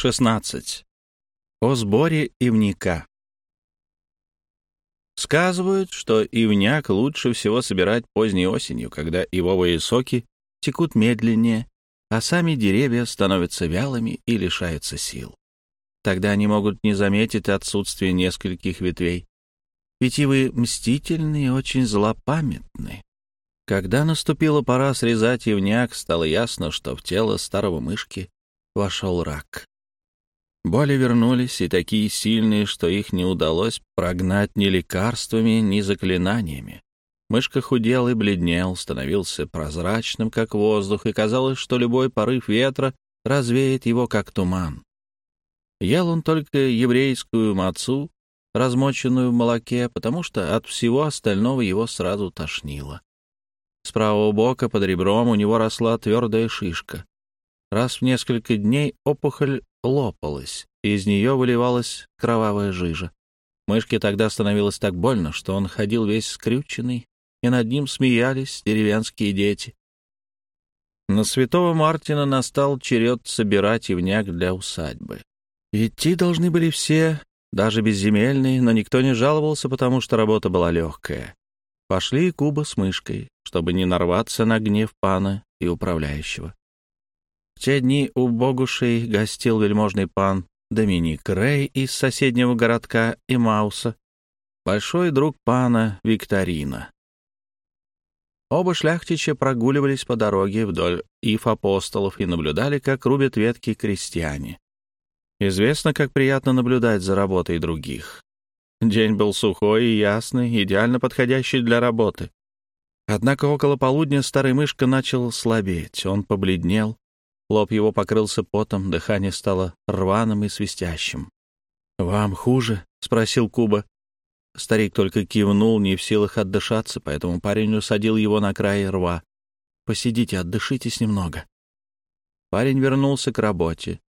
16. О сборе ивника. Сказывают, что ивняк лучше всего собирать поздней осенью, когда ивовые соки текут медленнее, а сами деревья становятся вялыми и лишаются сил. Тогда они могут не заметить отсутствие нескольких ветвей. Ведь ивы мстительны и очень злопамятны. Когда наступила пора срезать ивняк, стало ясно, что в тело старого мышки вошел рак. Боли вернулись, и такие сильные, что их не удалось прогнать ни лекарствами, ни заклинаниями. Мышка худел и бледнел, становился прозрачным, как воздух, и казалось, что любой порыв ветра развеет его, как туман. Ел он только еврейскую мацу, размоченную в молоке, потому что от всего остального его сразу тошнило. С правого бока под ребром у него росла твердая шишка. Раз в несколько дней опухоль лопалась, и из нее выливалась кровавая жижа. Мышке тогда становилось так больно, что он ходил весь скрюченный, и над ним смеялись деревенские дети. На святого Мартина настал черед собирать ивняк для усадьбы. Идти должны были все, даже безземельные, но никто не жаловался, потому что работа была легкая. Пошли Куба с мышкой, чтобы не нарваться на гнев пана и управляющего. В те дни у Богушей гостил вельможный пан Доминик Рей из соседнего городка Имауса, большой друг пана Викторина. Оба шляхтича прогуливались по дороге вдоль ив апостолов и наблюдали, как рубят ветки крестьяне. Известно, как приятно наблюдать за работой других. День был сухой и ясный, идеально подходящий для работы. Однако около полудня старый мышка начал слабеть, он побледнел, Лоб его покрылся потом, дыхание стало рваным и свистящим. «Вам хуже?» — спросил Куба. Старик только кивнул, не в силах отдышаться, поэтому парень усадил его на край рва. «Посидите, отдышитесь немного». Парень вернулся к работе.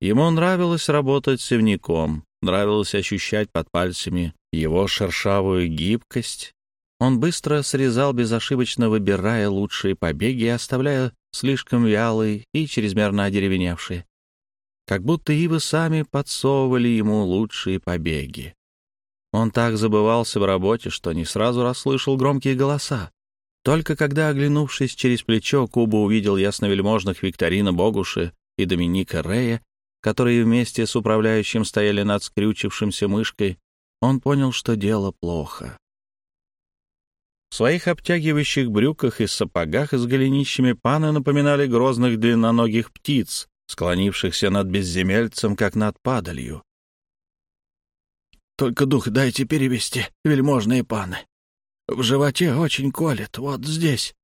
Ему нравилось работать севняком, нравилось ощущать под пальцами его шершавую гибкость. Он быстро срезал, безошибочно выбирая лучшие побеги и оставляя слишком вялые и чрезмерно одеревеневшие. Как будто ивы сами подсовывали ему лучшие побеги. Он так забывался в работе, что не сразу расслышал громкие голоса. Только когда, оглянувшись через плечо, Куба увидел ясновельможных Викторина Богуши и Доминика Рея, которые вместе с управляющим стояли над скрючившимся мышкой, он понял, что дело плохо. Своих обтягивающих брюках и сапогах с голенищами паны напоминали грозных длинноногих птиц, склонившихся над безземельцем, как над падалью. «Только дух дайте перевести, вельможные паны. В животе очень колет, вот здесь».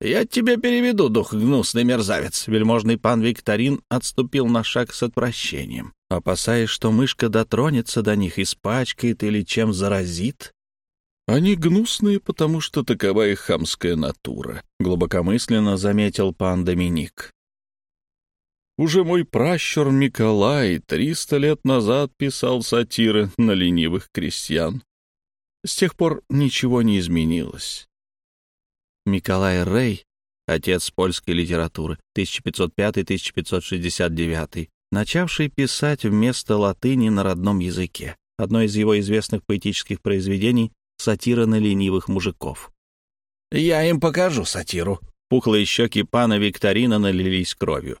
«Я тебе переведу, дух, гнусный мерзавец!» Вельможный пан Викторин отступил на шаг с отвращением, опасаясь, что мышка дотронется до них, испачкает или чем заразит. Они гнусные, потому что такова их хамская натура, глубокомысленно заметил пан Доминик. Уже мой пращур Николай триста лет назад писал сатиры на ленивых крестьян. С тех пор ничего не изменилось. Николай Рей, отец польской литературы, 1505-1569, начавший писать вместо латыни на родном языке. Одно из его известных поэтических произведений сатира на ленивых мужиков. «Я им покажу сатиру». Пухлые щеки пана Викторина налились кровью.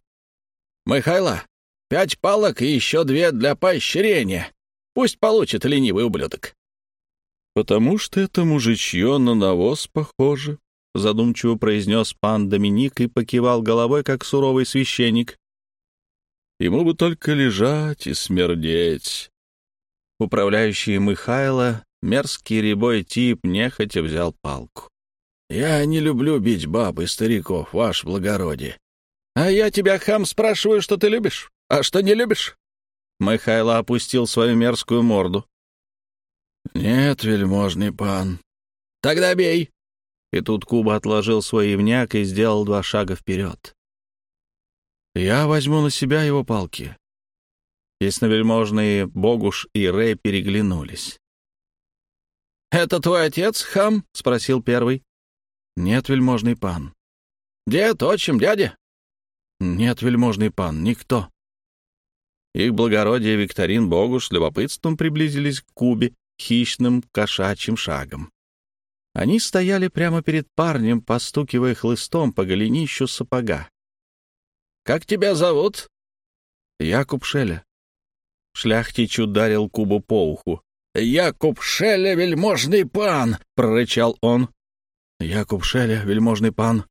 «Михайло, пять палок и еще две для поощрения. Пусть получит ленивый ублюдок». «Потому что это мужичье на навоз похоже», — задумчиво произнес пан Доминик и покивал головой, как суровый священник. «Ему бы только лежать и смердеть». Управляющий Михайло Мерзкий рябой тип нехотя взял палку. «Я не люблю бить баб и стариков, ваш благородие». «А я тебя, хам, спрашиваю, что ты любишь, а что не любишь?» Михайло опустил свою мерзкую морду. «Нет, вельможный пан». «Тогда бей!» И тут Куба отложил свой ивняк и сделал два шага вперед. «Я возьму на себя его палки». Ясновельможные Богуш и Рэй переглянулись. «Это твой отец, хам?» — спросил первый. «Нет, вельможный пан». «Дед, отчим, дядя?» «Нет, вельможный пан, никто». Их благородие Викторин Богуш с любопытством приблизились к Кубе хищным кошачьим шагом. Они стояли прямо перед парнем, постукивая хлыстом по голенищу сапога. «Как тебя зовут?» «Якуб Шеля». Шляхтич ударил Кубу по уху. «Якуб Шеля, вельможный пан!» — прорычал он. «Якуб Шеля, вельможный пан».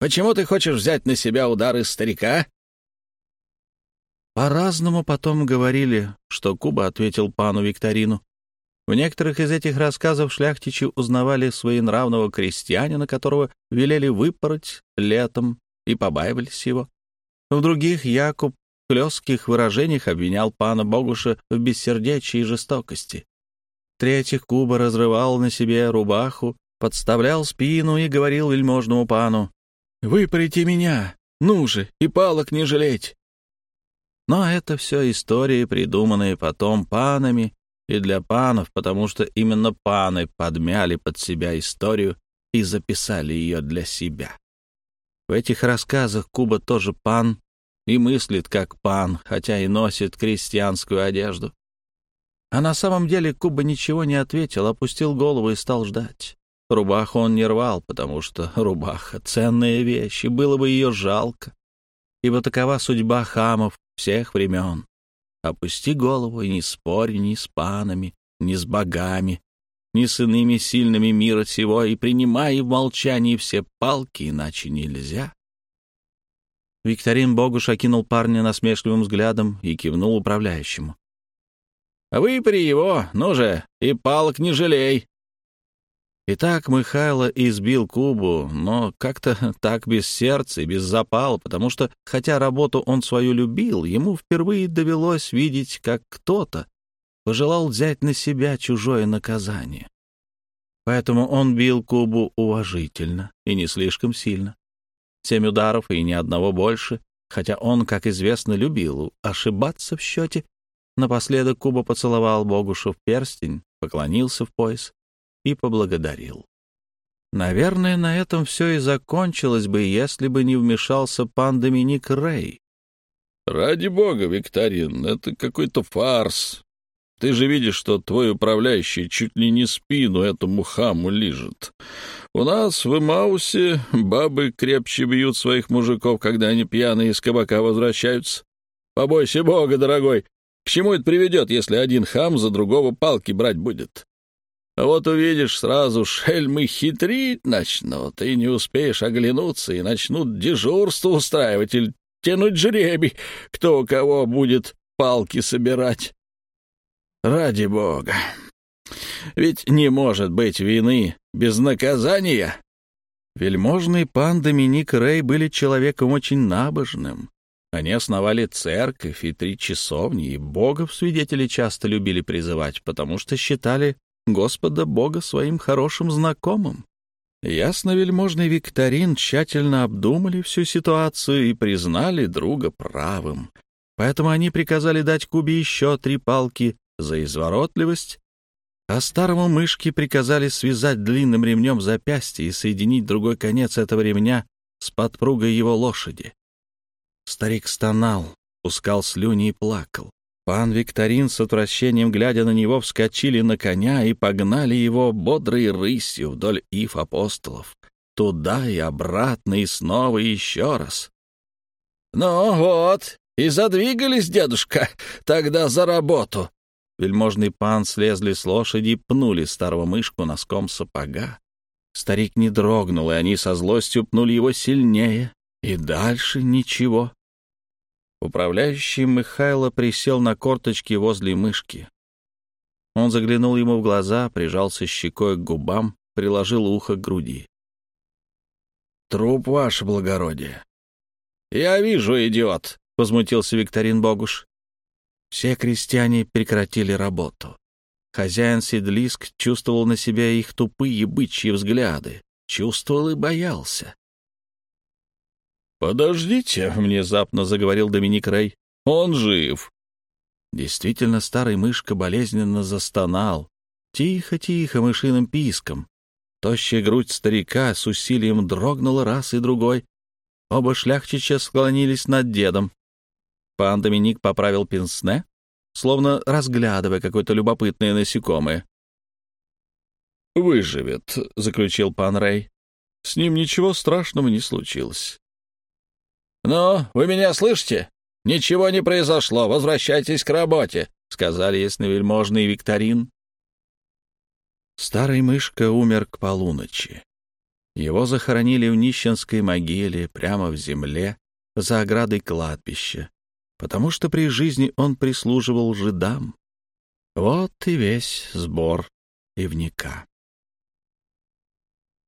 «Почему ты хочешь взять на себя удары старика?» По-разному потом говорили, что Куба ответил пану Викторину. В некоторых из этих рассказов шляхтичи узнавали своенравного крестьянина, которого велели выпороть летом и побаивались его. В других Якуб хлестких выражениях обвинял пана Богуша в бессердечии и жестокости. третьих Куба разрывал на себе рубаху, подставлял спину и говорил вельможному пану, «Выпарите меня, ну же, и палок не жалеть!» Но это все истории, придуманные потом панами и для панов, потому что именно паны подмяли под себя историю и записали ее для себя. В этих рассказах Куба тоже пан и мыслит как пан, хотя и носит крестьянскую одежду. А на самом деле Куба ничего не ответил, опустил голову и стал ждать. Рубаху он не рвал, потому что рубаха — ценная вещь, и было бы ее жалко, ибо такова судьба хамов всех времен. Опусти голову и не спорь ни с панами, ни с богами, ни с иными сильными мира сего, и принимай в молчании все палки, иначе нельзя. Викторин Богуш окинул парня насмешливым взглядом и кивнул управляющему. — Выпри его, ну же, и палок не жалей. Итак, Михайло избил Кубу, но как-то так без сердца и без запала, потому что, хотя работу он свою любил, ему впервые довелось видеть, как кто-то пожелал взять на себя чужое наказание. Поэтому он бил Кубу уважительно и не слишком сильно. Семь ударов и ни одного больше, хотя он, как известно, любил ошибаться в счете. Напоследок Куба поцеловал Богушу в перстень, поклонился в пояс и поблагодарил. Наверное, на этом все и закончилось бы, если бы не вмешался пан Доминик Рэй. «Ради бога, Викторин, это какой-то фарс. Ты же видишь, что твой управляющий чуть ли не спину этому хаму лижет. У нас в Имаусе бабы крепче бьют своих мужиков, когда они пьяные из кабака возвращаются. Побойся бога, дорогой. К чему это приведет, если один хам за другого палки брать будет? А вот увидишь, сразу шельмы хитрить начнут, и не успеешь оглянуться, и начнут дежурство устраивать или тянуть жребий, кто у кого будет палки собирать. Ради бога! Ведь не может быть вины без наказания. Вельможный пан Доминик Рэй были человеком очень набожным. Они основали церковь и три часовни, и богов свидетели часто любили призывать, потому что считали Господа Бога своим хорошим знакомым. Ясно-вельможный Викторин тщательно обдумали всю ситуацию и признали друга правым. Поэтому они приказали дать Кубе еще три палки за изворотливость, а старому мышке приказали связать длинным ремнем запястье и соединить другой конец этого ремня с подпругой его лошади. Старик стонал, пускал слюни и плакал. Пан Викторин с отвращением, глядя на него, вскочили на коня и погнали его бодрой рысью вдоль ив апостолов. Туда и обратно, и снова, и еще раз. «Ну вот, и задвигались, дедушка, тогда за работу!» Вельможный пан слезли с лошади и пнули старого мышку носком сапога. Старик не дрогнул, и они со злостью пнули его сильнее. И дальше ничего. Управляющий Михайло присел на корточки возле мышки. Он заглянул ему в глаза, прижался щекой к губам, приложил ухо к груди. «Труп, ваше благородие!» «Я вижу, идиот!» — возмутился Викторин Богуш. Все крестьяне прекратили работу. Хозяин Седлиск чувствовал на себя их тупые бычьи взгляды, чувствовал и боялся. «Подождите», — внезапно заговорил Доминик Рэй. «Он жив». Действительно, старый мышка болезненно застонал. Тихо-тихо, мышиным писком. Тощая грудь старика с усилием дрогнула раз и другой. Оба шляхчича склонились над дедом. Пан Доминик поправил пенсне, словно разглядывая какое-то любопытное насекомое. «Выживет», — заключил пан Рэй. «С ним ничего страшного не случилось». «Ну, вы меня слышите? Ничего не произошло. Возвращайтесь к работе», — сказали ясновельможный Викторин. Старый мышка умер к полуночи. Его захоронили в нищенской могиле прямо в земле за оградой кладбища, потому что при жизни он прислуживал жидам. Вот и весь сбор ивника.